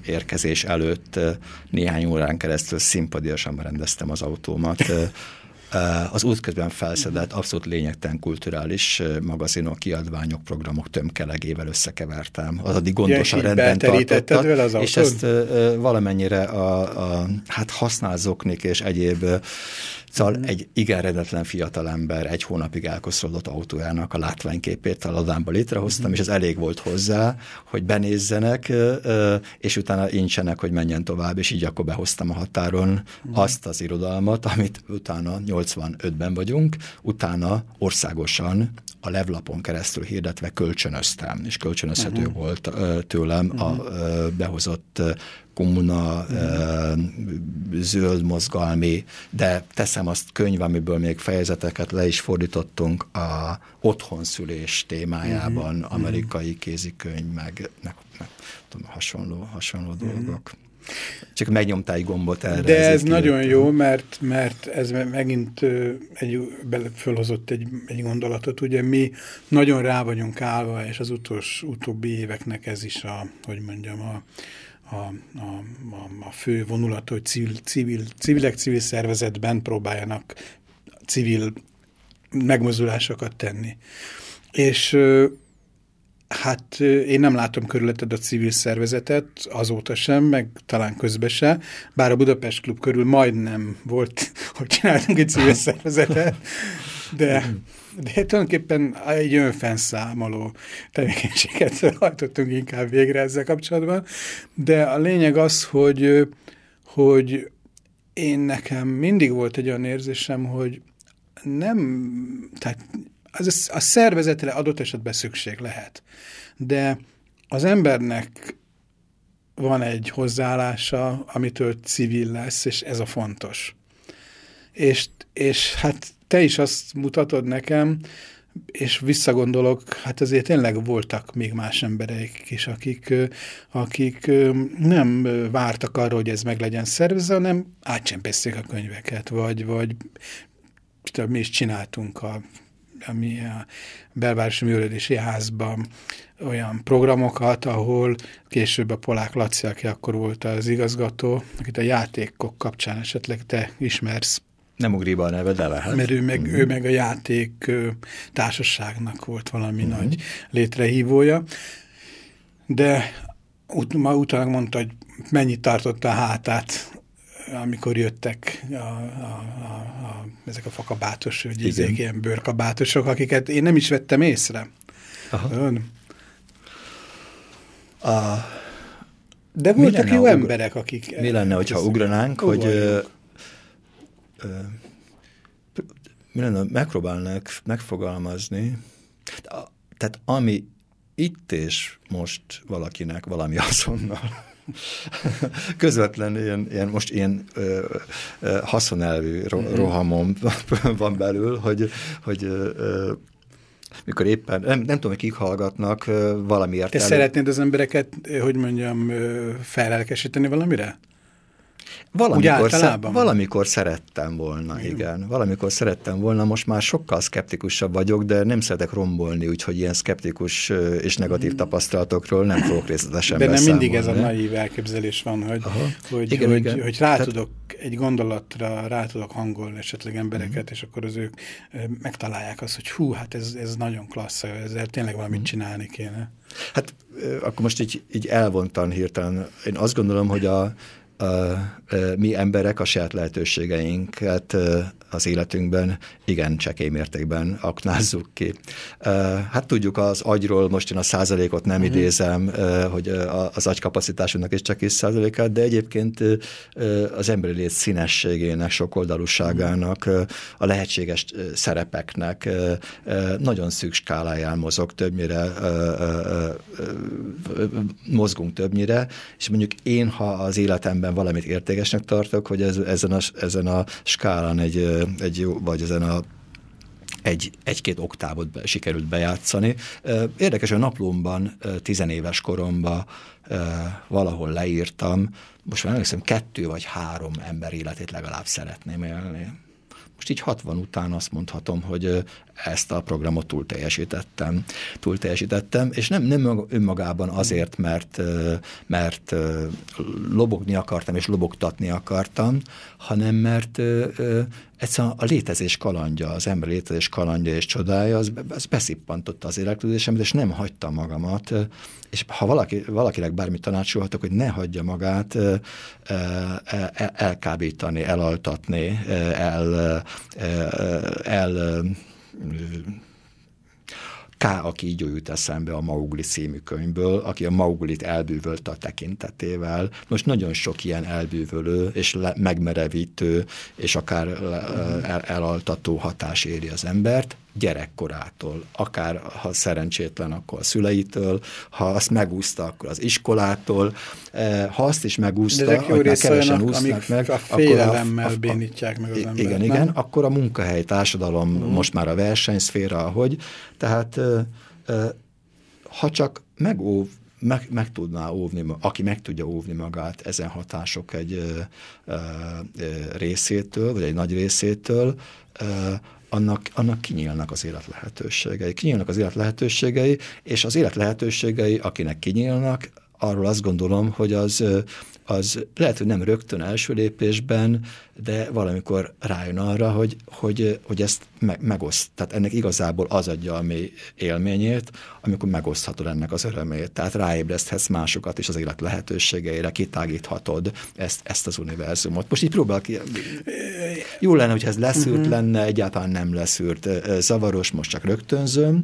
érkezés előtt néhány órán keresztül szimpadiasan rendeztem az autómat, az útközben felszedett abszolút lényegtelen kulturális magazinok, kiadványok, programok tömkelegével összekevertem. Az addig gondosan ja, rendben tartottak, az és ezt valamennyire a, a hát használzóknik és egyéb Szóval mm. egy igen rendetlen fiatalember egy hónapig elkoszolódott autójának a látványképét a ladámba létrehoztam, mm. és ez elég volt hozzá, hogy benézzenek, és utána incsenek, hogy menjen tovább, és így akkor behoztam a határon mm. azt az irodalmat, amit utána 85-ben vagyunk, utána országosan a levlapon keresztül hirdetve kölcsönöztem, és kölcsönözhető uh-huh. volt tőlem uh-huh. a behozott kommuna, zöld mozgalmi, de teszem azt könyv, amiből még fejezeteket le is fordítottunk a otthonszülés témájában, uh-huh. amerikai kézikönyv, meg, meg, meg tudom, hasonló, hasonló uh-huh. dolgok. Csak megnyomtál egy gombot erre. De ez nagyon jó, mert, mert ez megint egy, fölhozott egy, egy gondolatot. Ugye mi nagyon rá vagyunk állva, és az utolsó, utóbbi éveknek ez is a, hogy mondjam, a, a, a, a, a fő vonulat, hogy civil, civil, civilek civil szervezetben próbáljanak civil megmozdulásokat tenni. És Hát én nem látom körülötted a civil szervezetet, azóta sem, meg talán közben se, bár a Budapest Klub körül majdnem volt, (laughs) hogy csináltunk egy civil (laughs) szervezetet, de, de tulajdonképpen egy önfenszámoló tevékenységet (laughs) hajtottunk inkább végre ezzel kapcsolatban, de a lényeg az, hogy, hogy én nekem mindig volt egy olyan érzésem, hogy nem, tehát az a szervezetre adott esetben szükség lehet. De az embernek van egy hozzáállása, amitől civil lesz, és ez a fontos. És, és hát te is azt mutatod nekem, és visszagondolok, hát azért tényleg voltak még más emberek is, akik, akik nem vártak arra, hogy ez meg legyen szervezve, hanem átcsempészték a könyveket, vagy, vagy mi is csináltunk a ami a belvárosi művelődési házban olyan programokat, ahol később a Polák Laci, aki akkor volt az igazgató, akit a játékok kapcsán esetleg te ismersz. Nem ugrik a neve, de lehet. Mert ő meg, mm. ő meg a játék társaságnak volt valami mm. nagy létrehívója. De ut ma utána mondta, hogy mennyit tartotta a hátát amikor jöttek a, a, a, a, ezek a fakabátos, hogy ezek ilyen bőrkabátosok, akiket én nem is vettem észre. Aha. A, De voltak jó emberek, akik... Mi lenne, hogyha ugranánk, hogy... mi lenne, megpróbálnák megfogalmazni, tehát ami itt és most valakinek valami azonnal (laughs) közvetlen ilyen, ilyen most ilyen ö, ö, haszonelvű ro, mhm. rohamom (laughs) van belül, hogy, hogy ö, mikor éppen, nem, nem tudom, hogy kik hallgatnak valamiért. Te elő... szeretnéd az embereket, hogy mondjam, felelkesíteni valamire? Valamikor, sze valamikor szerettem volna, igen. igen. Valamikor szerettem volna, most már sokkal szkeptikusabb vagyok, de nem szeretek rombolni, úgyhogy ilyen szkeptikus és negatív mm. tapasztalatokról nem fogok részletesen De nem mindig ez a naív elképzelés van, hogy, hogy, igen, hogy, igen. hogy rá Tehát, tudok egy gondolatra, rá tudok hangolni esetleg embereket, mm. és akkor az ők megtalálják azt, hogy hú, hát ez, ez nagyon klassz, ezzel tényleg valamit mm. csinálni kéne. Hát akkor most így, így elvontan hirtelen. Én azt gondolom, hogy a mi emberek a saját lehetőségeinket az életünkben igen csekély mértékben aknázzuk ki. Hát tudjuk az agyról, most én a százalékot nem uh-huh. idézem, hogy az agykapacitásunknak is csak is százalékát, de egyébként az emberi lét színességének, sokoldalúságának, a lehetséges szerepeknek nagyon szűk skáláján mozog többnyire, mozgunk többnyire, és mondjuk én, ha az életemben valamit értékesnek tartok, hogy ez, ezen, a, ezen a skálán egy egy jó, vagy ezen a egy, egy-két oktávot be, sikerült bejátszani. Érdekes, a naplomban tizenéves koromban valahol leírtam, most már emlékszem, kettő vagy három ember életét legalább szeretném élni. Most így 60 után azt mondhatom, hogy ezt a programot túl teljesítettem. Túl teljesítettem, és nem, nem önmagában azért, mert, mert lobogni akartam és lobogtatni akartam, hanem mert egyszerűen a létezés kalandja, az ember létezés kalandja és csodája, az, az beszippantotta az érdeklődésemet, és nem hagyta magamat, és ha valaki, valakinek bármit tanácsolhatok, hogy ne hagyja magát elkábítani, elaltatni, el, el K. aki így jut eszembe a Maugli című könyvből, aki a Mauglit elbűvölte a tekintetével. Most nagyon sok ilyen elbűvölő és le, megmerevítő és akár el, elaltató hatás éri az embert. Gyerekkorától, akár ha szerencsétlen, akkor a szüleitől, ha azt megúszta, akkor az iskolától, ha azt is megúszta, hogy kevesen úsznak meg, a félelemmel akkor a, a, bénítják meg az embert. Igen, nem? igen, akkor a munkahely társadalom, uh-huh. most már a versenyszféra, hogy tehát ha csak megóv, meg, meg tudná óvni, aki meg tudja óvni magát ezen hatások egy ö, ö, részétől, vagy egy nagy részétől, ö, annak, annak kinyílnak az élet lehetőségei. Kinyílnak az élet lehetőségei, és az élet lehetőségei, akinek kinyílnak, arról azt gondolom, hogy az, az lehet, hogy nem rögtön első lépésben, de valamikor rájön arra, hogy, hogy, hogy ezt me, megoszt. Tehát ennek igazából az adja a mély élményét, amikor megoszthatod ennek az örömét. Tehát ráébreszthetsz másokat is az élet lehetőségeire, kitágíthatod ezt, ezt az univerzumot. Most így próbál ki. Jó lenne, hogy ez leszűrt uh-huh. lenne, egyáltalán nem leszűrt, zavaros, most csak rögtönzöm,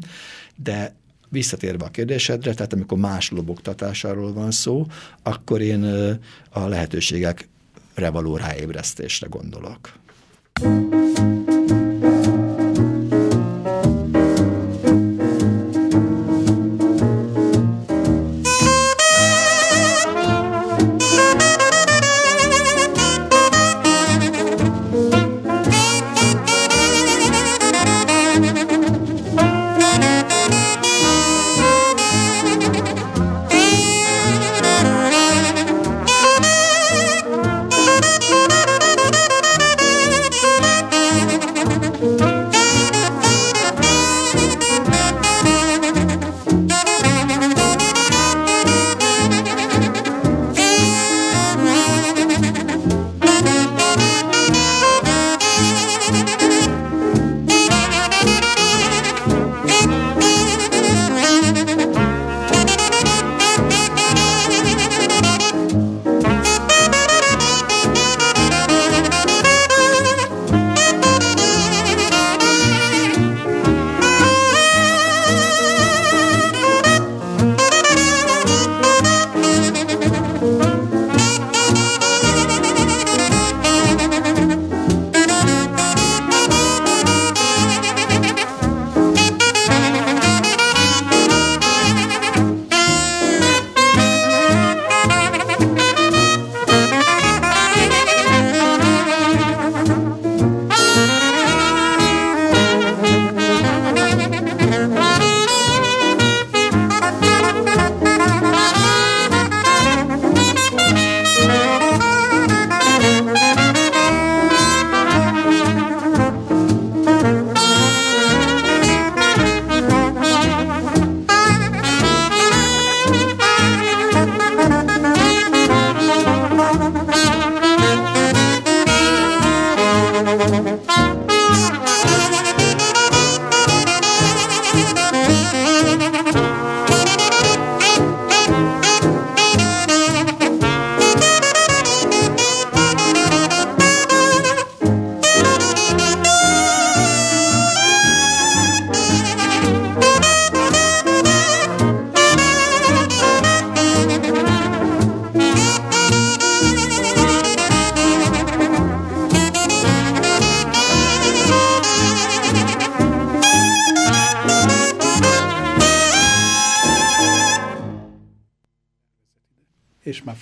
de visszatérve a kérdésedre, tehát amikor más lobogtatásáról van szó, akkor én a lehetőségekre való ráébresztésre gondolok. Thank you.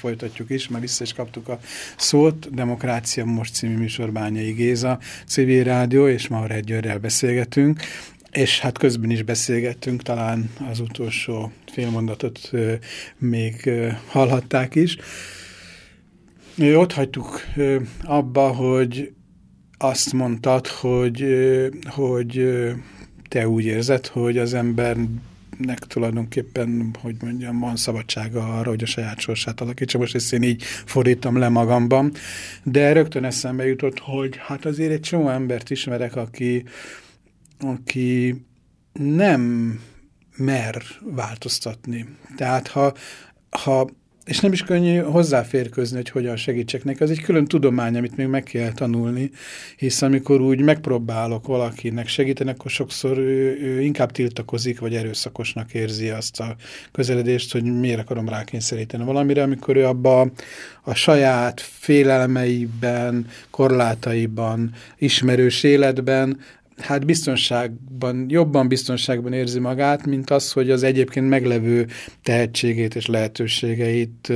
Folytatjuk is, mert vissza is kaptuk a szót. Demokrácia Most című műsor Bányai Géza, civil rádió, és ma Györrel beszélgetünk. És hát közben is beszélgettünk, talán az utolsó félmondatot még hallhatták is. Ott hagytuk abba, hogy azt mondtad, hogy, hogy te úgy érzed, hogy az ember nek tulajdonképpen, hogy mondjam, van szabadsága arra, hogy a saját sorsát alakítsa. Most ezt én így fordítom le magamban. De rögtön eszembe jutott, hogy hát azért egy csomó embert ismerek, aki, aki nem mer változtatni. Tehát ha, ha és nem is könnyű hozzáférközni, hogy hogyan segítsek neki. Az egy külön tudomány, amit még meg kell tanulni, hisz amikor úgy megpróbálok valakinek segíteni, akkor sokszor ő, ő inkább tiltakozik, vagy erőszakosnak érzi azt a közeledést, hogy miért akarom rákényszeríteni valamire, amikor ő abba a saját félelmeiben, korlátaiban, ismerős életben hát biztonságban, jobban biztonságban érzi magát, mint az, hogy az egyébként meglevő tehetségét és lehetőségeit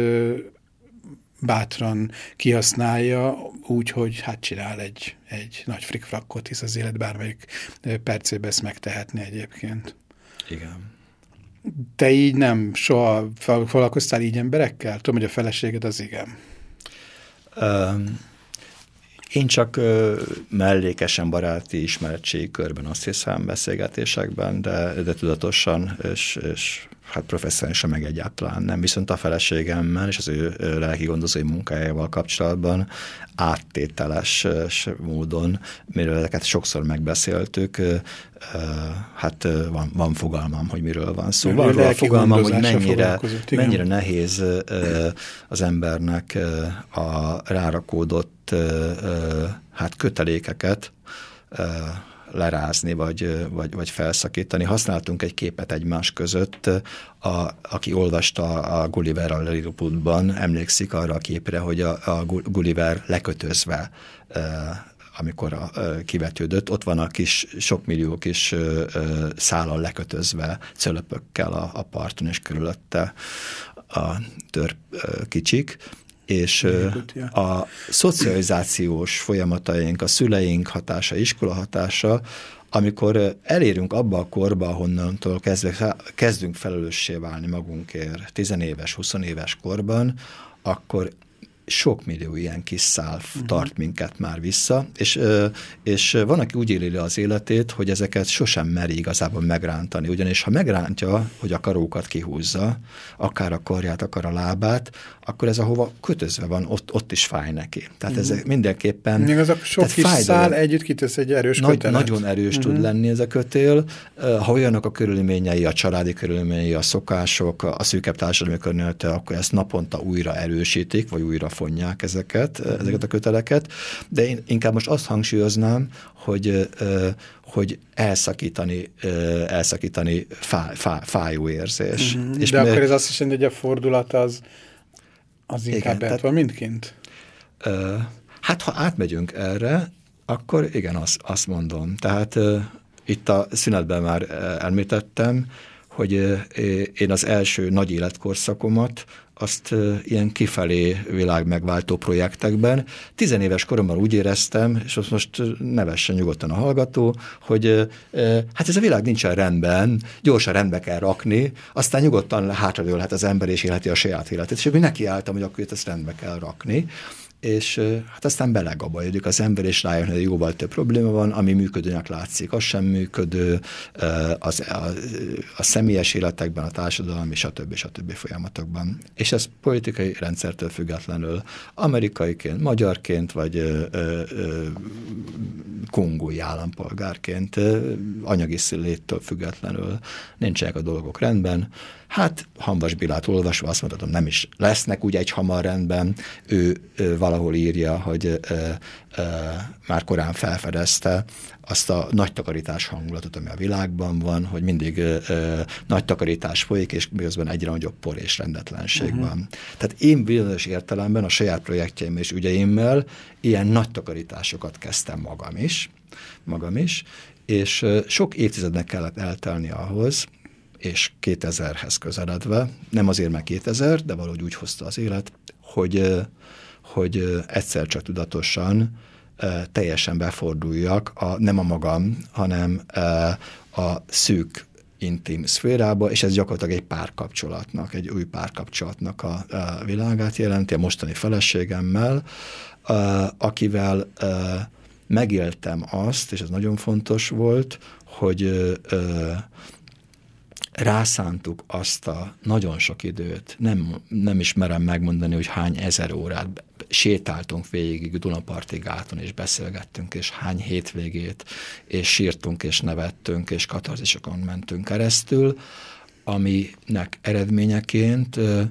bátran kihasználja, úgy, hogy hát csinál egy, egy nagy frikfrakkot, hisz az élet bármelyik percében ezt megtehetni egyébként. Igen. Te így nem soha foglalkoztál így emberekkel? Tudom, hogy a feleséged az igen. Um, én csak uh, mellékesen baráti ismeretségi körben azt hiszem beszélgetésekben, de, de tudatosan és, és hát professzionálisan meg egyáltalán nem. Viszont a feleségemmel és az ő lelki gondozói munkájával kapcsolatban áttételes módon, miről ezeket sokszor megbeszéltük, hát van, van fogalmam, hogy miről van szó. Van róla fogalmam, hogy mennyire, mennyire nehéz az embernek a rárakódott hát kötelékeket lerázni, vagy, vagy, vagy felszakítani. Használtunk egy képet egymás között, a, aki olvasta a Gulliver a Lilliputban, emlékszik arra a képre, hogy a, a Gulliver lekötözve amikor a, kivetődött, ott van a kis, sok millió kis szállal lekötözve cölöpökkel a, a parton, és körülötte a tör kicsik, és a szocializációs folyamataink, a szüleink hatása, iskola hatása, amikor elérünk abba a korba, ahonnantól kezdve, kezdünk felelőssé válni magunkért, tizenéves, huszonéves korban, akkor sok millió ilyen kis szál uh-huh. tart minket már vissza, és, és van, aki úgy éli le az életét, hogy ezeket sosem meri igazából megrántani, ugyanis ha megrántja, hogy a karókat kihúzza, akár a karját, akár a lábát, akkor ez ahova kötözve van, ott, ott is fáj neki. Tehát uh-huh. ez mindenképpen... Még az a sok kis szál együtt kitesz egy erős Nagy, kötelet. Nagyon erős uh-huh. tud lenni ez a kötél. Ha olyanok a körülményei, a családi körülményei, a szokások, a szűkebb társadalmi környezete, akkor ezt naponta újra erősítik, vagy újra fonják ezeket, uh-huh. ezeket a köteleket. De én inkább most azt hangsúlyoznám, hogy, hogy elszakítani, elszakítani fá, fá, fájó érzés. Uh-huh. És De akkor ez azt is jelenti, hogy a fordulat az az inkább igen, bent van mindként? Hát ha átmegyünk erre, akkor igen, azt, azt mondom. Tehát itt a szünetben már elmétettem, hogy én az első nagy életkorszakomat azt ilyen kifelé világ megváltó projektekben. Tizenéves koromban úgy éreztem, és azt most nevessen nyugodtan a hallgató, hogy hát ez a világ nincsen rendben, gyorsan rendbe kell rakni, aztán nyugodtan hátradőlhet az ember és élheti a saját életét. És én nekiálltam, hogy akkor ezt rendbe kell rakni és hát aztán belegabajodik az ember, és rájön, hogy jóval több probléma van, ami működőnek látszik, az sem működő, az, a, a személyes életekben, a társadalmi, stb. stb. folyamatokban. És ez politikai rendszertől függetlenül, amerikaiként, magyarként, vagy ö, ö, kongói állampolgárként, anyagi léttől függetlenül nincsenek a dolgok rendben, Hát Hanvas Bilát olvasva azt mondhatom, nem is lesznek úgy egy hamar rendben. Ő, ő valahol írja, hogy ö, ö, már korán felfedezte azt a nagy takarítás hangulatot, ami a világban van, hogy mindig ö, ö, nagy takarítás folyik, és közben egyre nagyobb por és rendetlenség uh-huh. van. Tehát én bizonyos értelemben a saját projektjeim és ügyeimmel ilyen nagy takarításokat kezdtem magam is, magam is, és sok évtizednek kellett eltelni ahhoz, és 2000-hez közeledve, nem azért mert 2000, de valahogy úgy hozta az élet, hogy, hogy egyszer csak tudatosan teljesen beforduljak, a, nem a magam, hanem a szűk intim szférába, és ez gyakorlatilag egy párkapcsolatnak, egy új párkapcsolatnak a, világát jelenti, a mostani feleségemmel, akivel megéltem azt, és ez nagyon fontos volt, hogy rászántuk azt a nagyon sok időt, nem, nem ismerem megmondani, hogy hány ezer órát sétáltunk végig Dunaparti gáton, és beszélgettünk, és hány hétvégét, és sírtunk, és nevettünk, és katarzisokon mentünk keresztül, aminek eredményeként ö,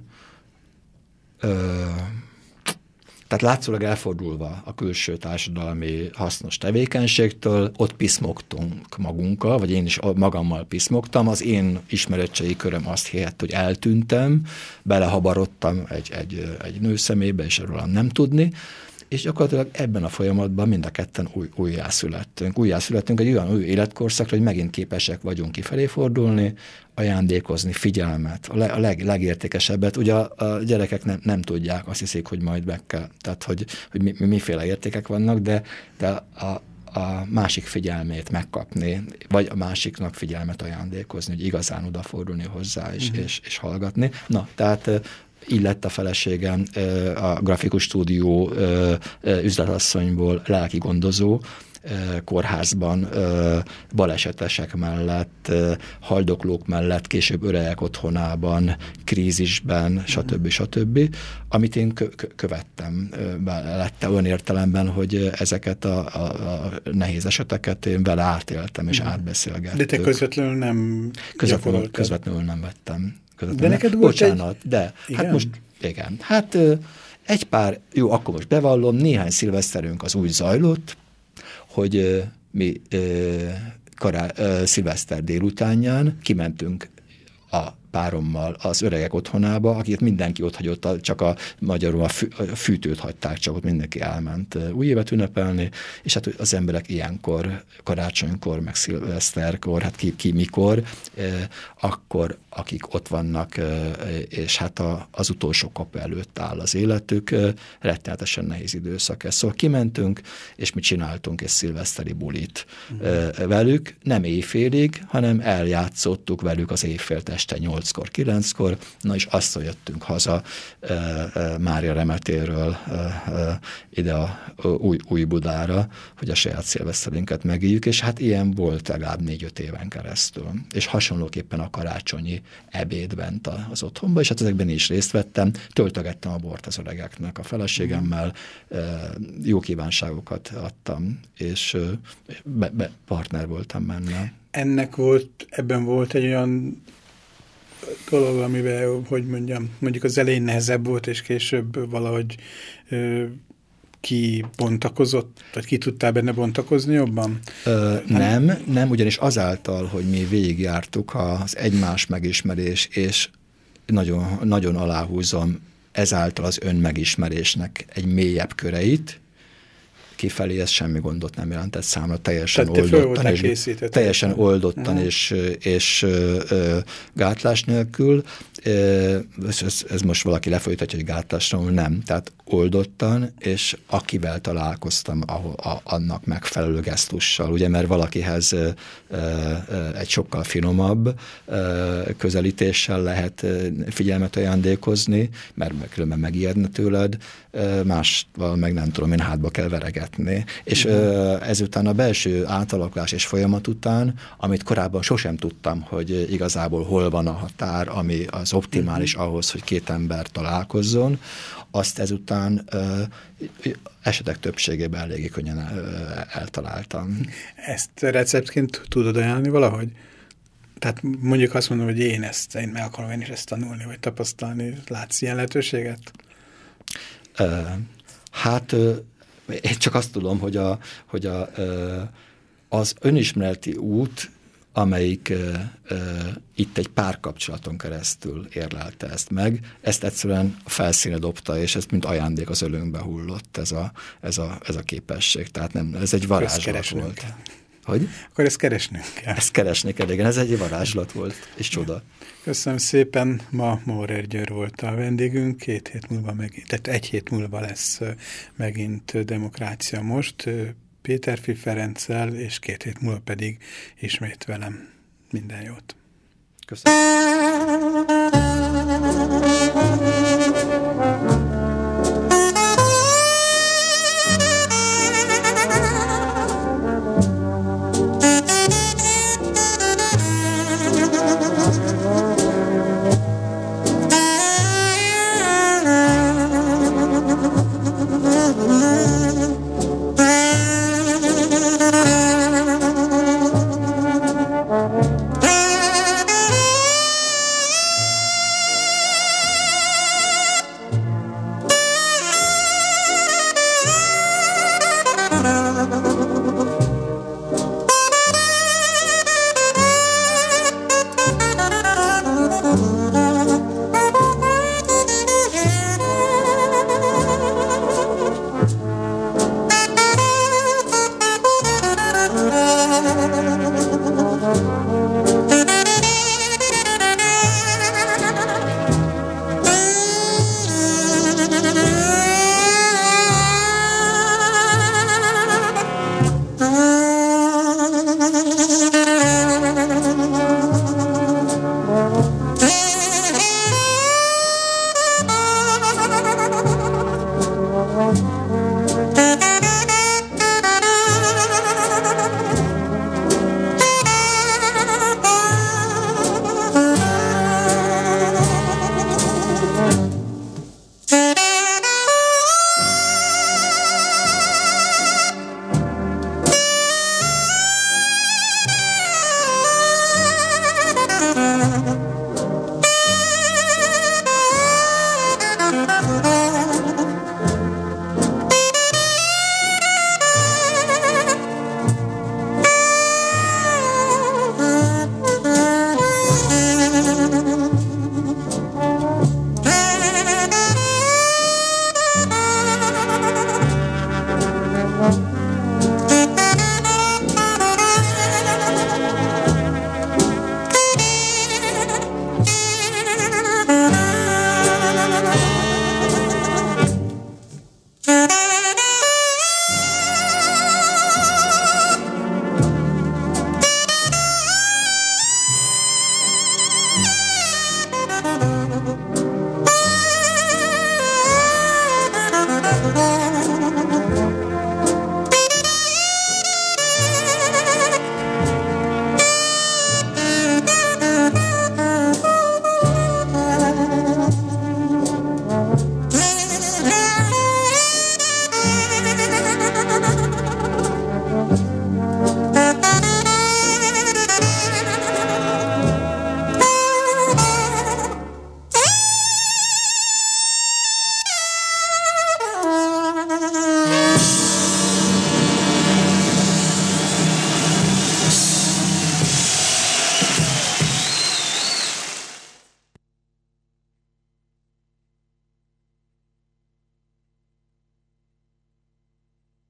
ö, tehát látszólag elfordulva a külső társadalmi hasznos tevékenységtől, ott piszmogtunk magunkkal, vagy én is magammal piszmogtam, az én ismeretségi köröm azt hihet, hogy eltűntem, belehabarodtam egy, egy, egy nő szemébe, és erről nem tudni, és gyakorlatilag ebben a folyamatban mind a ketten új, újjászülettünk. Újjászülettünk egy olyan új életkorszakra, hogy megint képesek vagyunk kifelé fordulni, ajándékozni, figyelmet, a, le, a leg, legértékesebbet. Ugye a, a gyerekek nem, nem tudják, azt hiszik, hogy majd meg kell, tehát hogy, hogy mi, miféle értékek vannak, de, de a, a másik figyelmét megkapni, vagy a másiknak figyelmet ajándékozni, hogy igazán odafordulni hozzá és, uh-huh. és, és hallgatni. Na, tehát így lett a feleségem a grafikus stúdió üzletasszonyból lelki gondozó, kórházban balesetesek mellett, haldoklók mellett, később öregek otthonában, krízisben, stb. stb. Amit én követtem lette olyan értelemben, hogy ezeket a, a, a nehéz eseteket én vele átéltem és átbeszélgettem. De te közvetlenül nem közvetlenül, közvetlenül nem vettem. Közvetlenül de neked volt Bocsánat, egy... de hát igen? hát most igen. Hát egy pár, jó, akkor most bevallom, néhány szilveszterünk az úgy zajlott, hogy mi kará, szilveszter délutánján kimentünk a párommal az öregek otthonába, akit mindenki ott hagyott, csak a magyarul a, fű, a fűtőt hagyták, csak ott mindenki elment új évet ünnepelni, és hát az emberek ilyenkor, karácsonykor, meg szilveszterkor, hát ki, ki mikor, akkor akik ott vannak, és hát a, az utolsó kapu előtt áll az életük, rettenetesen nehéz időszak ez. Szóval kimentünk, és mi csináltunk egy szilveszteri bulit mm. velük, nem éjfélig, hanem eljátszottuk velük az éjfél este 8-kor, 9-kor, na és azt jöttünk haza e, e, Mária Remetéről e, ide a új, új Budára, hogy a saját szilveszterünket megéljük, és hát ilyen volt legalább négy-öt éven keresztül. És hasonlóképpen a karácsonyi ebéd bent az otthonba, és hát ezekben is részt vettem, töltögettem a bort az öregeknek a feleségemmel, jó kívánságokat adtam, és be, be, partner voltam benne. Ennek volt, ebben volt egy olyan dolog, amiben, hogy mondjam, mondjuk az elején nehezebb volt, és később valahogy ö, ki bontakozott, vagy ki tudtál benne bontakozni jobban? Ö, nem, nem, ugyanis azáltal, hogy mi végigjártuk az egymás megismerés, és nagyon, nagyon aláhúzom ezáltal az önmegismerésnek egy mélyebb köreit, kifelé ez semmi gondot nem jelentett számra, teljesen Tehát oldottan, és, teljesen oldottan uh-huh. és, és ö, gátlás nélkül. Ez, ez, ez most valaki lefolytatja, hogy gátlásról nem. Tehát oldottan, és akivel találkoztam, ahol, a, annak megfelelő gesztussal, ugye, mert valakihez ö, ö, egy sokkal finomabb ö, közelítéssel lehet figyelmet ajándékozni, mert különben megijedne tőled, más meg nem tudom, én hátba kell veregetni. És uh-huh. ezután a belső átalakulás és folyamat után, amit korábban sosem tudtam, hogy igazából hol van a határ, ami az optimális uh-huh. ahhoz, hogy két ember találkozzon, azt ezután ö, esetek többségében eléggé könnyen ö, eltaláltam. Ezt receptként tudod ajánlani valahogy? Tehát mondjuk azt mondom, hogy én ezt, én meg akarom én is ezt tanulni, vagy tapasztalni. Látsz ilyen lehetőséget? Hát én csak azt tudom, hogy, a, hogy a, az önismereti út, amelyik itt egy párkapcsolaton keresztül érlelte ezt meg, ezt egyszerűen a felszíne dobta, és ez mint ajándék az ölünkbe hullott ez a, ez a, ez a képesség. Tehát nem, ez egy varázslat volt. Kell. Hogy? Akkor ezt keresnünk kell. Ezt keresni kell, igen, ez egy varázslat volt, és csoda. Köszönöm szépen, ma Maurer Győr volt a vendégünk, két hét múlva megint, tehát egy hét múlva lesz megint Demokrácia Most, Péter Ferenccel, és két hét múlva pedig ismét velem. Minden jót! Köszönöm.